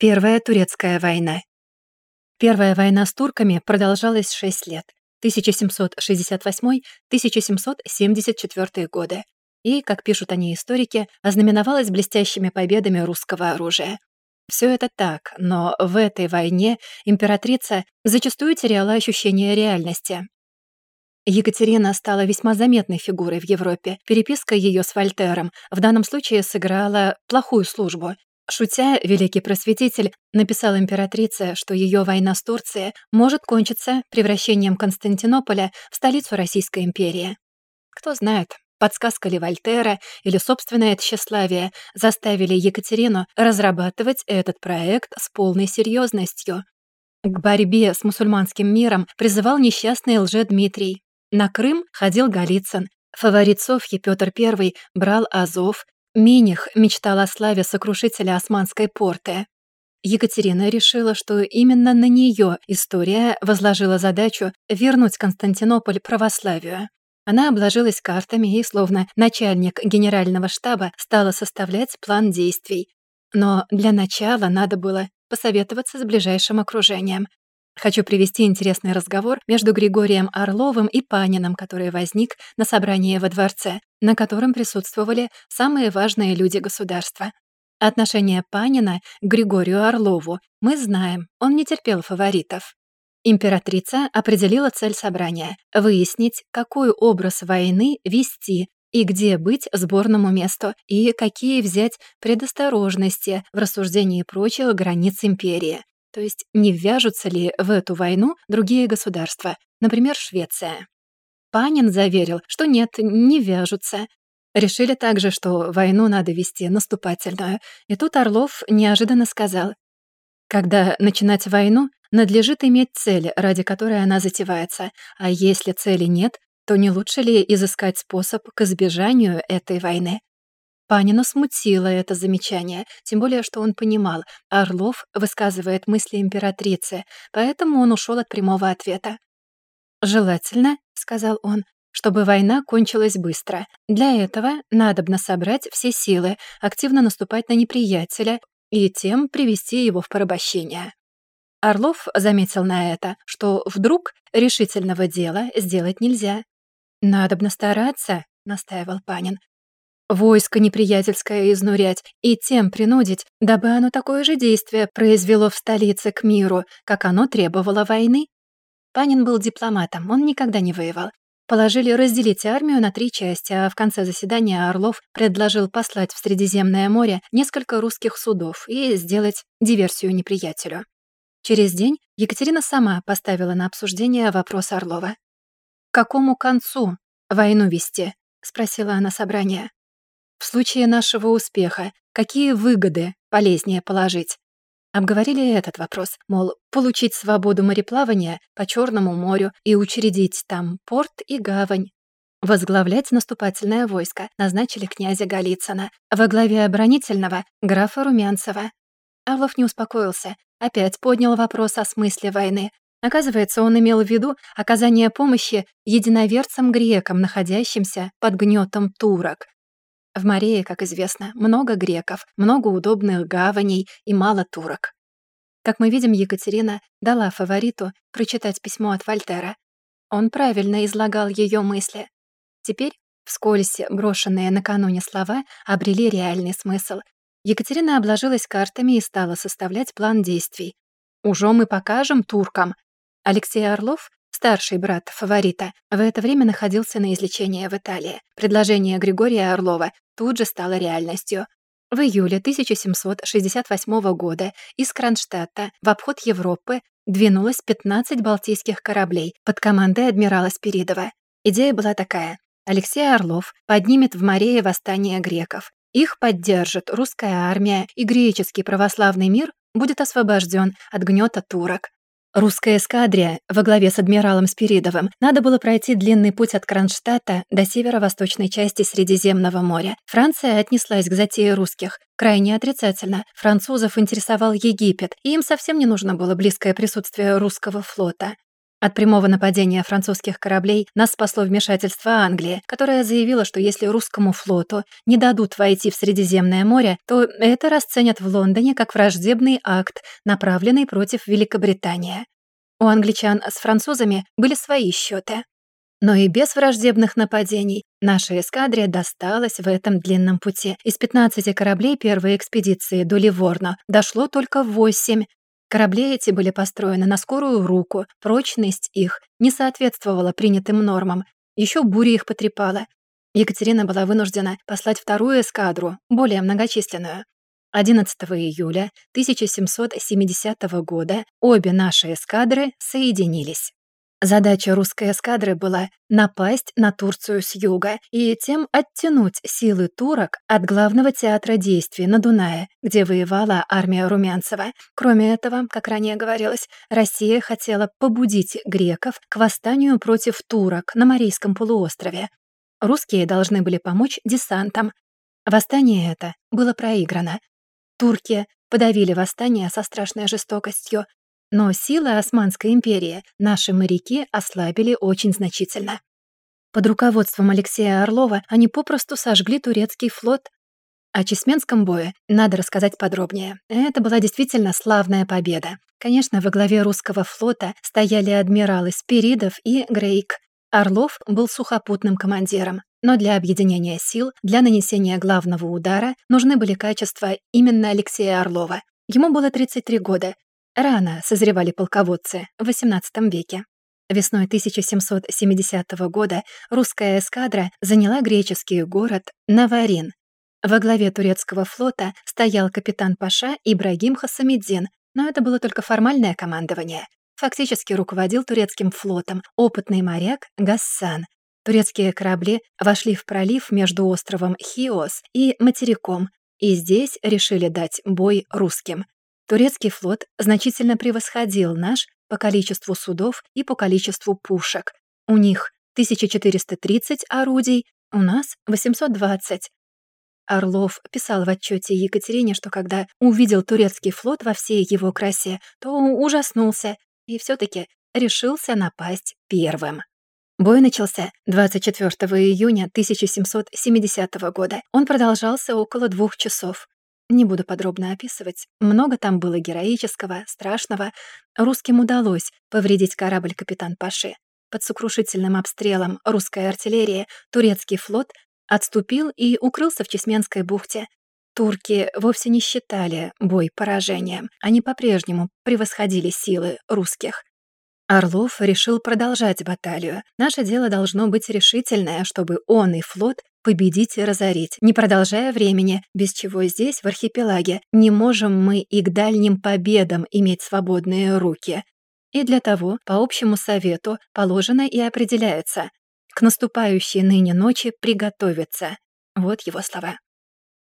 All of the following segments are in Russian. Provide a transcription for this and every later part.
Первая турецкая война. Первая война с турками продолжалась 6 лет. 1768-1774 годы. И, как пишут они историки, ознаменовалась блестящими победами русского оружия. Все это так, но в этой войне императрица зачастую теряла ощущение реальности. Екатерина стала весьма заметной фигурой в Европе. Переписка ее с Вольтером в данном случае сыграла плохую службу, Шутя, великий просветитель написал императрице, что ее война с Турцией может кончиться превращением Константинополя в столицу Российской империи. Кто знает, подсказка ли Вольтера или собственное тщеславие заставили Екатерину разрабатывать этот проект с полной серьезностью. К борьбе с мусульманским миром призывал несчастный лже-Дмитрий. На Крым ходил Голицын. Фаворит Софьи Петр I брал Азов, Миних мечтал о славе сокрушителя Османской порты. Екатерина решила, что именно на нее история возложила задачу вернуть Константинополь православию. Она обложилась картами и, словно начальник генерального штаба, стала составлять план действий. Но для начала надо было посоветоваться с ближайшим окружением. Хочу привести интересный разговор между Григорием Орловым и Паниным, который возник на собрании во дворце, на котором присутствовали самые важные люди государства. Отношение Панина к Григорию Орлову мы знаем, он не терпел фаворитов. Императрица определила цель собрания — выяснить, какой образ войны вести и где быть сборному месту, и какие взять предосторожности в рассуждении прочих границ империи. То есть не вяжутся ли в эту войну другие государства, например, Швеция. Панин заверил, что нет, не вяжутся. Решили также, что войну надо вести наступательную. И тут Орлов неожиданно сказал, когда начинать войну, надлежит иметь цель, ради которой она затевается, а если цели нет, то не лучше ли изыскать способ к избежанию этой войны? Панина смутило это замечание, тем более, что он понимал, Орлов высказывает мысли императрицы, поэтому он ушел от прямого ответа. «Желательно», — сказал он, — «чтобы война кончилась быстро. Для этого надобно собрать все силы, активно наступать на неприятеля и тем привести его в порабощение». Орлов заметил на это, что вдруг решительного дела сделать нельзя. «Надобно стараться», — настаивал Панин, войско неприятельское изнурять и тем принудить, дабы оно такое же действие произвело в столице к миру, как оно требовало войны? Панин был дипломатом, он никогда не воевал. Положили разделить армию на три части, а в конце заседания Орлов предложил послать в Средиземное море несколько русских судов и сделать диверсию неприятелю. Через день Екатерина сама поставила на обсуждение вопрос Орлова. «К какому концу войну вести?» — спросила она собрание. В случае нашего успеха какие выгоды полезнее положить? Обговорили этот вопрос, мол, получить свободу мореплавания по Черному морю и учредить там порт и гавань. Возглавлять наступательное войско назначили князя Голицына, во главе оборонительного — графа Румянцева. Авлов не успокоился, опять поднял вопрос о смысле войны. Оказывается, он имел в виду оказание помощи единоверцам-грекам, находящимся под гнетом турок, в Марее, как известно, много греков, много удобных гаваней и мало турок. Как мы видим, Екатерина дала фавориту прочитать письмо от Вольтера. Он правильно излагал ее мысли. Теперь вскользь брошенные накануне слова обрели реальный смысл. Екатерина обложилась картами и стала составлять план действий. «Ужо мы покажем туркам». Алексей Орлов Старший брат фаворита в это время находился на излечении в Италии. Предложение Григория Орлова тут же стало реальностью. В июле 1768 года из Кронштадта в обход Европы двинулось 15 балтийских кораблей под командой адмирала Спиридова. Идея была такая. Алексей Орлов поднимет в Марее восстание греков. Их поддержит русская армия, и греческий православный мир будет освобожден от гнета турок. Русская эскадрия во главе с адмиралом Спиридовым надо было пройти длинный путь от Кронштадта до северо-восточной части Средиземного моря. Франция отнеслась к затее русских крайне отрицательно. Французов интересовал Египет, и им совсем не нужно было близкое присутствие русского флота. От прямого нападения французских кораблей нас спасло вмешательство Англии, которая заявила, что если русскому флоту не дадут войти в Средиземное море, то это расценят в Лондоне как враждебный акт, направленный против Великобритании. У англичан с французами были свои счеты. Но и без враждебных нападений наша эскадре досталась в этом длинном пути. Из 15 кораблей первой экспедиции до Ливорно дошло только 8, Корабли эти были построены на скорую руку, прочность их не соответствовала принятым нормам, еще буря их потрепала. Екатерина была вынуждена послать вторую эскадру, более многочисленную. 11 июля 1770 года обе наши эскадры соединились. Задача русской эскадры была напасть на Турцию с юга и тем оттянуть силы турок от главного театра действий на Дунае, где воевала армия Румянцева. Кроме этого, как ранее говорилось, Россия хотела побудить греков к восстанию против турок на Марийском полуострове. Русские должны были помочь десантам. Восстание это было проиграно. Турки подавили восстание со страшной жестокостью, но силы Османской империи наши моряки ослабили очень значительно. Под руководством Алексея Орлова они попросту сожгли турецкий флот. О Чесменском бое надо рассказать подробнее. Это была действительно славная победа. Конечно, во главе русского флота стояли адмиралы Спиридов и Грейк. Орлов был сухопутным командиром. Но для объединения сил, для нанесения главного удара нужны были качества именно Алексея Орлова. Ему было 33 года, Рано созревали полководцы в XVIII веке. Весной 1770 года русская эскадра заняла греческий город Наварин. Во главе турецкого флота стоял капитан Паша Ибрагим Хасамиддин, но это было только формальное командование. Фактически руководил турецким флотом опытный моряк Гассан. Турецкие корабли вошли в пролив между островом Хиос и материком, и здесь решили дать бой русским. Турецкий флот значительно превосходил наш по количеству судов и по количеству пушек. У них 1430 орудий, у нас 820. Орлов писал в отчете Екатерине, что когда увидел турецкий флот во всей его красе, то ужаснулся и все таки решился напасть первым. Бой начался 24 июня 1770 года. Он продолжался около двух часов. Не буду подробно описывать. Много там было героического, страшного. Русским удалось повредить корабль «Капитан Паши». Под сокрушительным обстрелом русской артиллерии турецкий флот отступил и укрылся в Чесменской бухте. Турки вовсе не считали бой поражением. Они по-прежнему превосходили силы русских. Орлов решил продолжать баталию. Наше дело должно быть решительное, чтобы он и флот победить и разорить, не продолжая времени, без чего здесь, в архипелаге, не можем мы и к дальним победам иметь свободные руки. И для того, по общему совету, положено и определяется. К наступающей ныне ночи приготовиться. Вот его слова.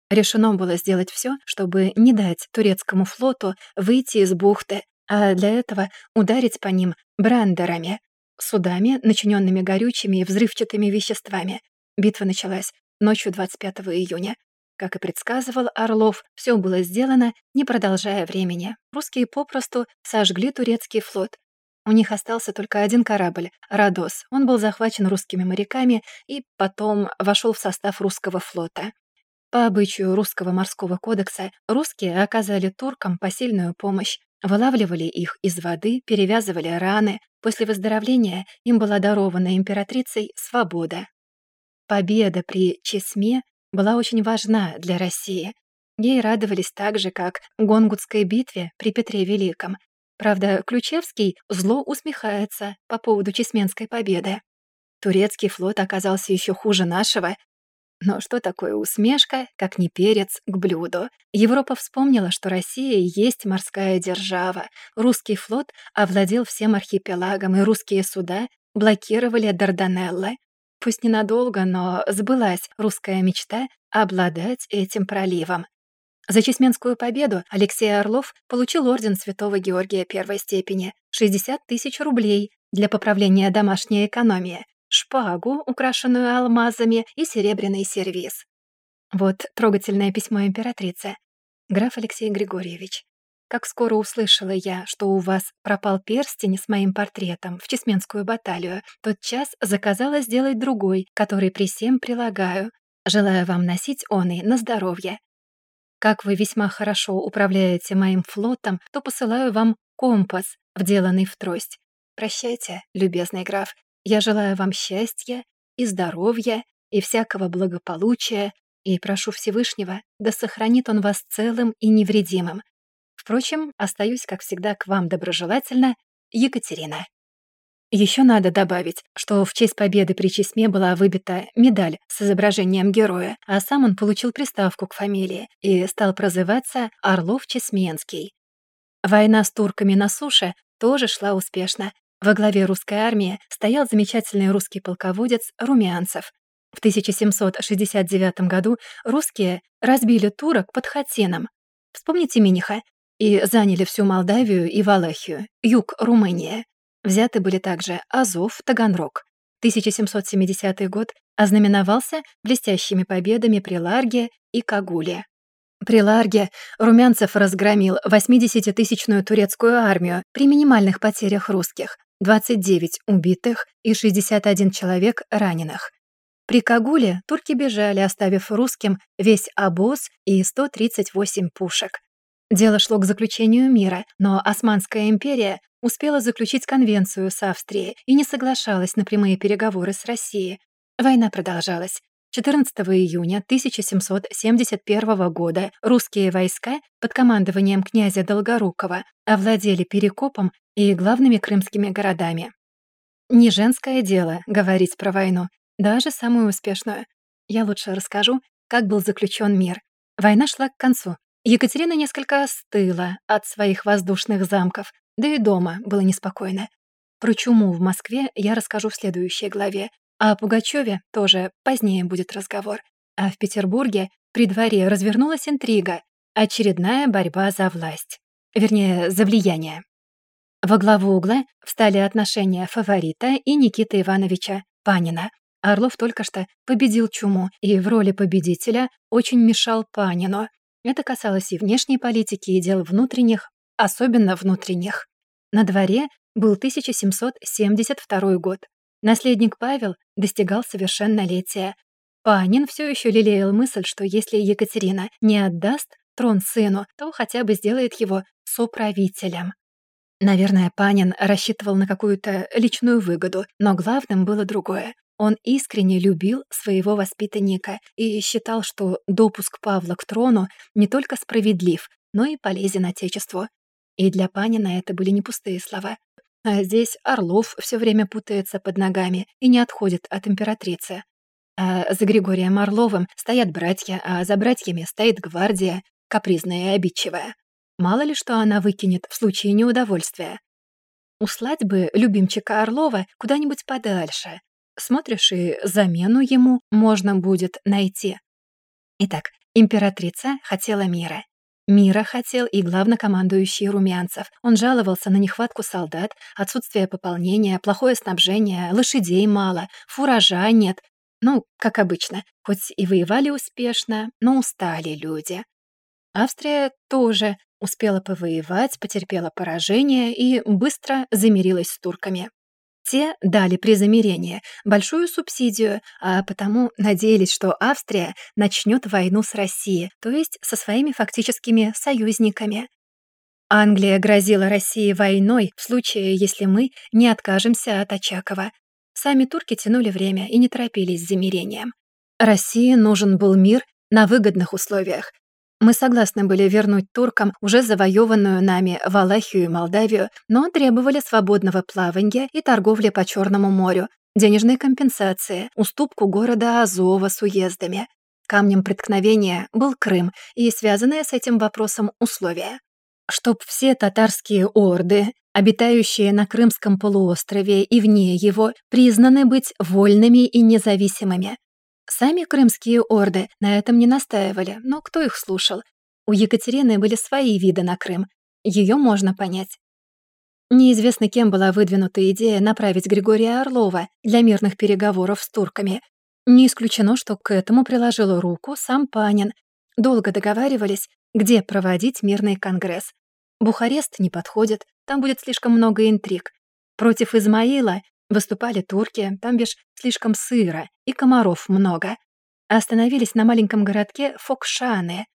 Решено было сделать все, чтобы не дать турецкому флоту выйти из бухты, а для этого ударить по ним брандерами, судами, начиненными горючими и взрывчатыми веществами, Битва началась ночью 25 июня. Как и предсказывал Орлов, все было сделано, не продолжая времени. Русские попросту сожгли турецкий флот. У них остался только один корабль — «Родос». Он был захвачен русскими моряками и потом вошел в состав русского флота. По обычаю русского морского кодекса русские оказали туркам посильную помощь, вылавливали их из воды, перевязывали раны. После выздоровления им была дарована императрицей свобода. Победа при Чесме была очень важна для России. Ей радовались так же, как Гонгутской битве при Петре Великом. Правда, Ключевский зло усмехается по поводу Чесменской победы. Турецкий флот оказался еще хуже нашего. Но что такое усмешка, как не перец к блюду? Европа вспомнила, что Россия есть морская держава. Русский флот овладел всем архипелагом, и русские суда блокировали Дарданеллы. Пусть ненадолго, но сбылась русская мечта обладать этим проливом. За Чесменскую победу Алексей Орлов получил орден Святого Георгия первой степени, 60 тысяч рублей для поправления домашней экономии, шпагу, украшенную алмазами, и серебряный сервиз. Вот трогательное письмо императрицы. Граф Алексей Григорьевич. Как скоро услышала я, что у вас пропал перстень с моим портретом в Чесменскую баталию, тот час заказала сделать другой, который при всем прилагаю. Желаю вам носить он и на здоровье. Как вы весьма хорошо управляете моим флотом, то посылаю вам компас, вделанный в трость. Прощайте, любезный граф. Я желаю вам счастья и здоровья и всякого благополучия, и прошу Всевышнего, да сохранит он вас целым и невредимым. Впрочем, остаюсь, как всегда, к вам доброжелательно, Екатерина. Еще надо добавить, что в честь победы при Чесме была выбита медаль с изображением героя, а сам он получил приставку к фамилии и стал прозываться Орлов-Чесменский. Война с турками на суше тоже шла успешно. Во главе русской армии стоял замечательный русский полководец Румянцев. В 1769 году русские разбили турок под Хатином. Вспомните Миниха. И заняли всю Молдавию и Валахию, юг Румынии. Взяты были также Азов, Таганрог. 1770 год ознаменовался блестящими победами при Ларге и Кагуле. При Ларге Румянцев разгромил 80-тысячную турецкую армию при минимальных потерях русских, 29 убитых и 61 человек раненых. При Кагуле турки бежали, оставив русским весь обоз и 138 пушек. Дело шло к заключению мира, но Османская империя успела заключить конвенцию с Австрией и не соглашалась на прямые переговоры с Россией. Война продолжалась. 14 июня 1771 года русские войска под командованием князя Долгорукова овладели Перекопом и главными крымскими городами. Не женское дело говорить про войну, даже самую успешную. Я лучше расскажу, как был заключен мир. Война шла к концу. Екатерина несколько остыла от своих воздушных замков, да и дома было неспокойно. Про чуму в Москве я расскажу в следующей главе, а о Пугачёве тоже позднее будет разговор. А в Петербурге при дворе развернулась интрига, очередная борьба за власть. Вернее, за влияние. Во главу угла встали отношения фаворита и Никиты Ивановича Панина. Орлов только что победил чуму и в роли победителя очень мешал Панину. Это касалось и внешней политики, и дел внутренних, особенно внутренних. На дворе был 1772 год. Наследник Павел достигал совершеннолетия. Панин все еще лелеял мысль, что если Екатерина не отдаст трон сыну, то хотя бы сделает его соправителем. Наверное, Панин рассчитывал на какую-то личную выгоду, но главным было другое. Он искренне любил своего воспитанника и считал, что допуск Павла к трону не только справедлив, но и полезен Отечеству. И для Панина это были не пустые слова. А здесь Орлов все время путается под ногами и не отходит от императрицы. А за Григорием Орловым стоят братья, а за братьями стоит гвардия, капризная и обидчивая. Мало ли что она выкинет в случае неудовольствия. Услать бы любимчика Орлова куда-нибудь подальше. Смотришь, и замену ему можно будет найти. Итак, императрица хотела мира. Мира хотел и главнокомандующий Румянцев. Он жаловался на нехватку солдат, отсутствие пополнения, плохое снабжение, лошадей мало, фуража нет. Ну, как обычно, хоть и воевали успешно, но устали люди. Австрия тоже успела повоевать, потерпела поражение и быстро замирилась с турками. Те дали при замирении большую субсидию, а потому надеялись, что Австрия начнет войну с Россией, то есть со своими фактическими союзниками. Англия грозила России войной в случае, если мы не откажемся от Очакова. Сами турки тянули время и не торопились с замирением. России нужен был мир на выгодных условиях, мы согласны были вернуть туркам уже завоеванную нами Валахию и Молдавию, но требовали свободного плавания и торговли по Черному морю, денежной компенсации, уступку города Азова с уездами. Камнем преткновения был Крым и связанные с этим вопросом условия. Чтоб все татарские орды, обитающие на Крымском полуострове и вне его, признаны быть вольными и независимыми, Сами крымские орды на этом не настаивали, но кто их слушал? У Екатерины были свои виды на Крым. Ее можно понять. Неизвестно, кем была выдвинута идея направить Григория Орлова для мирных переговоров с турками. Не исключено, что к этому приложил руку сам Панин. Долго договаривались, где проводить мирный конгресс. Бухарест не подходит, там будет слишком много интриг. Против Измаила выступали турки, там бишь слишком сыро и комаров много. Остановились на маленьком городке Фокшаны.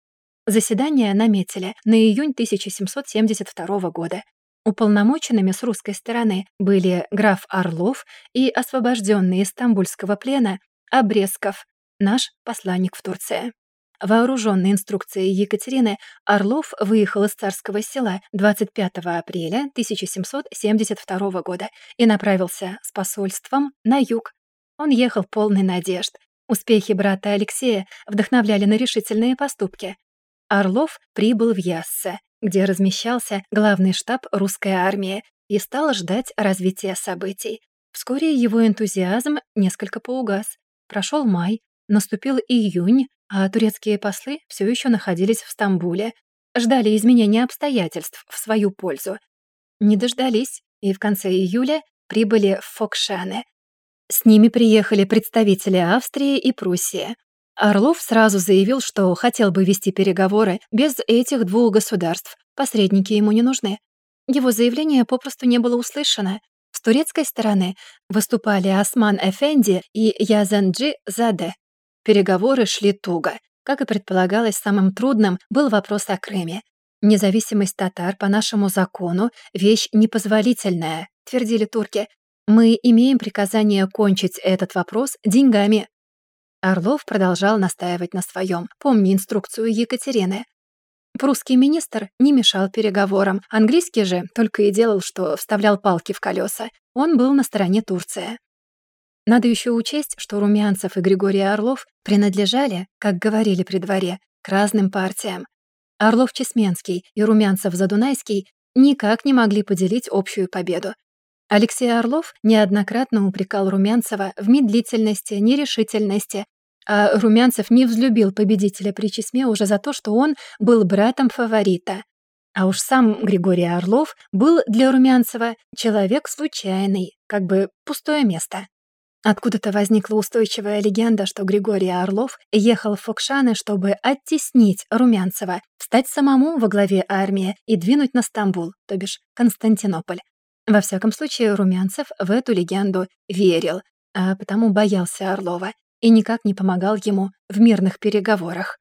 Заседание наметили на июнь 1772 года. Уполномоченными с русской стороны были граф Орлов и освобожденный из стамбульского плена Обрезков, наш посланник в Турции. Вооруженный инструкцией Екатерины, Орлов выехал из царского села 25 апреля 1772 года и направился с посольством на юг. Он ехал полный надежд. Успехи брата Алексея вдохновляли на решительные поступки. Орлов прибыл в Яссе, где размещался главный штаб русской армии, и стал ждать развития событий. Вскоре его энтузиазм несколько поугас. Прошел май, наступил июнь, а турецкие послы все еще находились в Стамбуле, ждали изменения обстоятельств в свою пользу. Не дождались, и в конце июля прибыли в Фокшане. С ними приехали представители Австрии и Пруссии. Орлов сразу заявил, что хотел бы вести переговоры без этих двух государств, посредники ему не нужны. Его заявление попросту не было услышано. С турецкой стороны выступали Осман Эфенди и Язанджи Заде. Переговоры шли туго. Как и предполагалось, самым трудным был вопрос о Крыме. «Независимость татар по нашему закону — вещь непозволительная», — твердили турки. «Мы имеем приказание кончить этот вопрос деньгами». Орлов продолжал настаивать на своем. Помни инструкцию Екатерины. Прусский министр не мешал переговорам, английский же только и делал, что вставлял палки в колеса. Он был на стороне Турции. Надо еще учесть, что Румянцев и Григорий Орлов принадлежали, как говорили при дворе, к разным партиям. Орлов-Чесменский и Румянцев-Задунайский никак не могли поделить общую победу. Алексей Орлов неоднократно упрекал Румянцева в медлительности, нерешительности а Румянцев не взлюбил победителя при Чесме уже за то, что он был братом фаворита. А уж сам Григорий Орлов был для Румянцева человек случайный, как бы пустое место. Откуда-то возникла устойчивая легенда, что Григорий Орлов ехал в Фокшаны, чтобы оттеснить Румянцева, встать самому во главе армии и двинуть на Стамбул, то бишь Константинополь. Во всяком случае, Румянцев в эту легенду верил, а потому боялся Орлова и никак не помогал ему в мирных переговорах.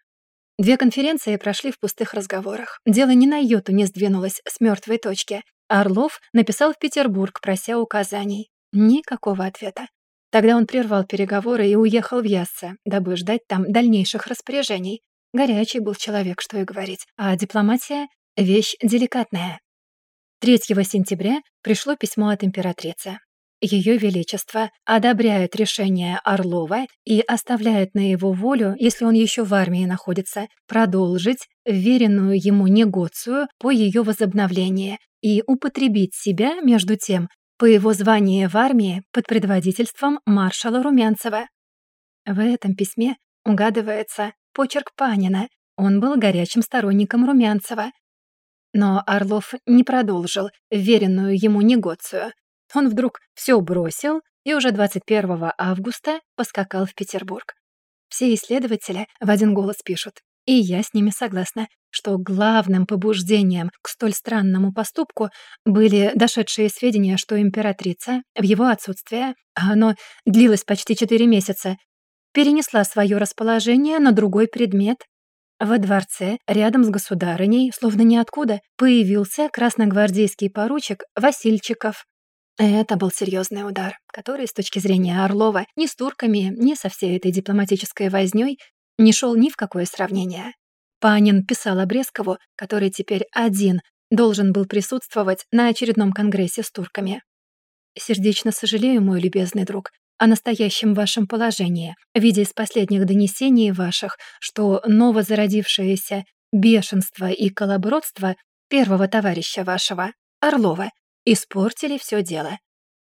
Две конференции прошли в пустых разговорах. Дело ни на йоту не сдвинулось с мертвой точки. Орлов написал в Петербург, прося указаний. Никакого ответа. Тогда он прервал переговоры и уехал в Яссе, дабы ждать там дальнейших распоряжений. Горячий был человек, что и говорить, а дипломатия — вещь деликатная. 3 сентября пришло письмо от императрицы. Ее Величество одобряет решение Орлова и оставляет на его волю, если он еще в армии находится, продолжить веренную ему негоцию по ее возобновлении и употребить себя, между тем, по его званию в армии под предводительством маршала Румянцева. В этом письме угадывается почерк Панина. Он был горячим сторонником Румянцева. Но Орлов не продолжил веренную ему негоцию. Он вдруг все бросил и уже 21 августа поскакал в Петербург. Все исследователи в один голос пишут, и я с ними согласна, что главным побуждением к столь странному поступку были дошедшие сведения, что императрица в его отсутствие, а оно длилось почти четыре месяца, перенесла свое расположение на другой предмет. Во дворце, рядом с государыней, словно ниоткуда, появился красногвардейский поручик Васильчиков. Это был серьезный удар, который, с точки зрения Орлова, ни с турками, ни со всей этой дипломатической вознёй не шел ни в какое сравнение. Панин писал Обрезкову, который теперь один должен был присутствовать на очередном конгрессе с турками. «Сердечно сожалею, мой любезный друг, о настоящем вашем положении, видя из последних донесений ваших, что новозародившееся бешенство и колобродство первого товарища вашего, Орлова, испортили все дело.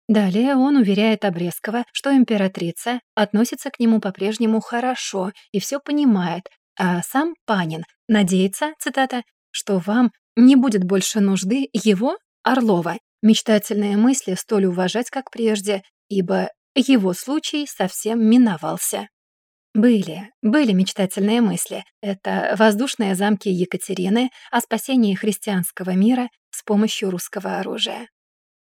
Далее он уверяет Обрезкова, что императрица относится к нему по-прежнему хорошо и все понимает, а сам Панин надеется, цитата, что вам не будет больше нужды его, Орлова, мечтательные мысли столь уважать, как прежде, ибо его случай совсем миновался. Были, были мечтательные мысли. Это воздушные замки Екатерины о спасении христианского мира с помощью русского оружия.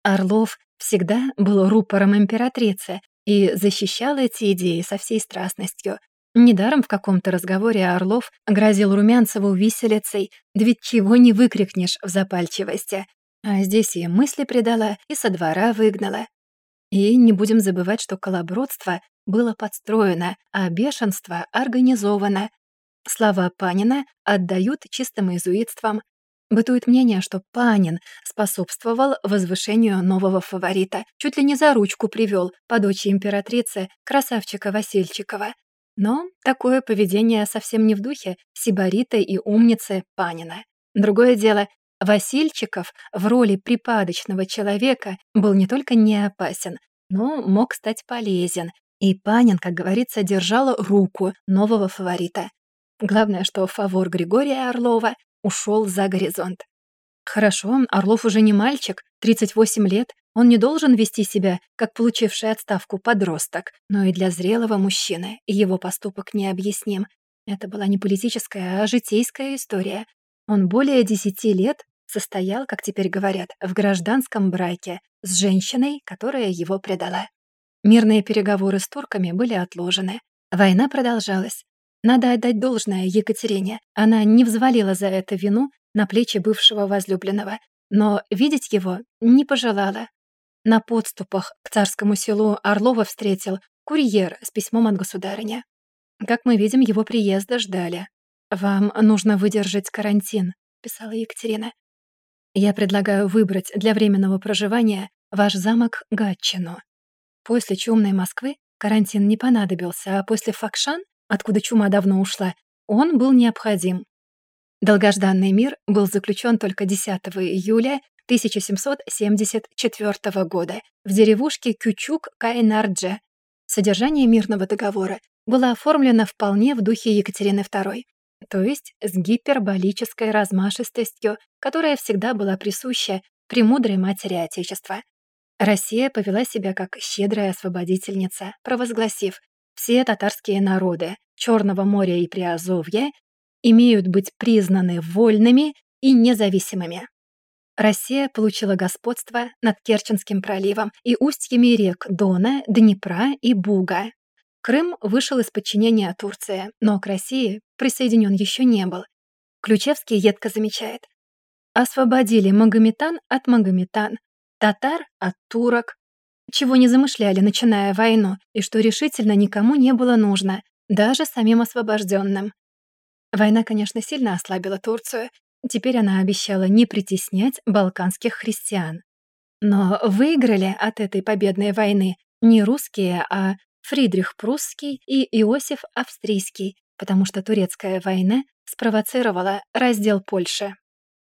Орлов всегда был рупором императрицы и защищал эти идеи со всей страстностью. Недаром в каком-то разговоре Орлов грозил Румянцеву виселицей, ведь чего не выкрикнешь в запальчивости. А здесь и мысли предала, и со двора выгнала. И не будем забывать, что колобродство было подстроено, а бешенство организовано. Слова Панина отдают чистым иезуитствам. Бытует мнение, что Панин способствовал возвышению нового фаворита, чуть ли не за ручку привел по дочери императрицы красавчика Васильчикова. Но такое поведение совсем не в духе сибарита и умницы Панина. Другое дело, Васильчиков в роли припадочного человека был не только не опасен, но мог стать полезен, и Панин, как говорится, держал руку нового фаворита. Главное, что фавор Григория Орлова ушел за горизонт. Хорошо, Орлов уже не мальчик, 38 лет, он не должен вести себя, как получивший отставку подросток, но и для зрелого мужчины его поступок необъясним. Это была не политическая, а житейская история. Он более десяти лет состоял, как теперь говорят, в гражданском браке с женщиной, которая его предала. Мирные переговоры с турками были отложены. Война продолжалась. Надо отдать должное Екатерине. Она не взвалила за это вину на плечи бывшего возлюбленного, но видеть его не пожелала. На подступах к царскому селу Орлова встретил курьер с письмом от государыня. Как мы видим, его приезда ждали. «Вам нужно выдержать карантин», — писала Екатерина. «Я предлагаю выбрать для временного проживания ваш замок Гатчину. После чумной Москвы карантин не понадобился, а после Факшан, откуда чума давно ушла, он был необходим. Долгожданный мир был заключен только 10 июля 1774 года в деревушке Кючук-Кайнардже. Содержание мирного договора было оформлено вполне в духе Екатерины II, то есть с гиперболической размашистостью, которая всегда была присуща премудрой матери Отечества. Россия повела себя как щедрая освободительница, провозгласив «все татарские народы Черного моря и Приазовья имеют быть признаны вольными и независимыми». Россия получила господство над Керченским проливом и устьями рек Дона, Днепра и Буга. Крым вышел из подчинения Турции, но к России присоединен еще не был. Ключевский едко замечает. Освободили Магометан от Магометан, татар от турок, чего не замышляли, начиная войну, и что решительно никому не было нужно, даже самим освобожденным. Война, конечно, сильно ослабила Турцию, теперь она обещала не притеснять балканских христиан. Но выиграли от этой победной войны не русские, а Фридрих Прусский и Иосиф Австрийский, потому что турецкая война спровоцировала раздел Польши.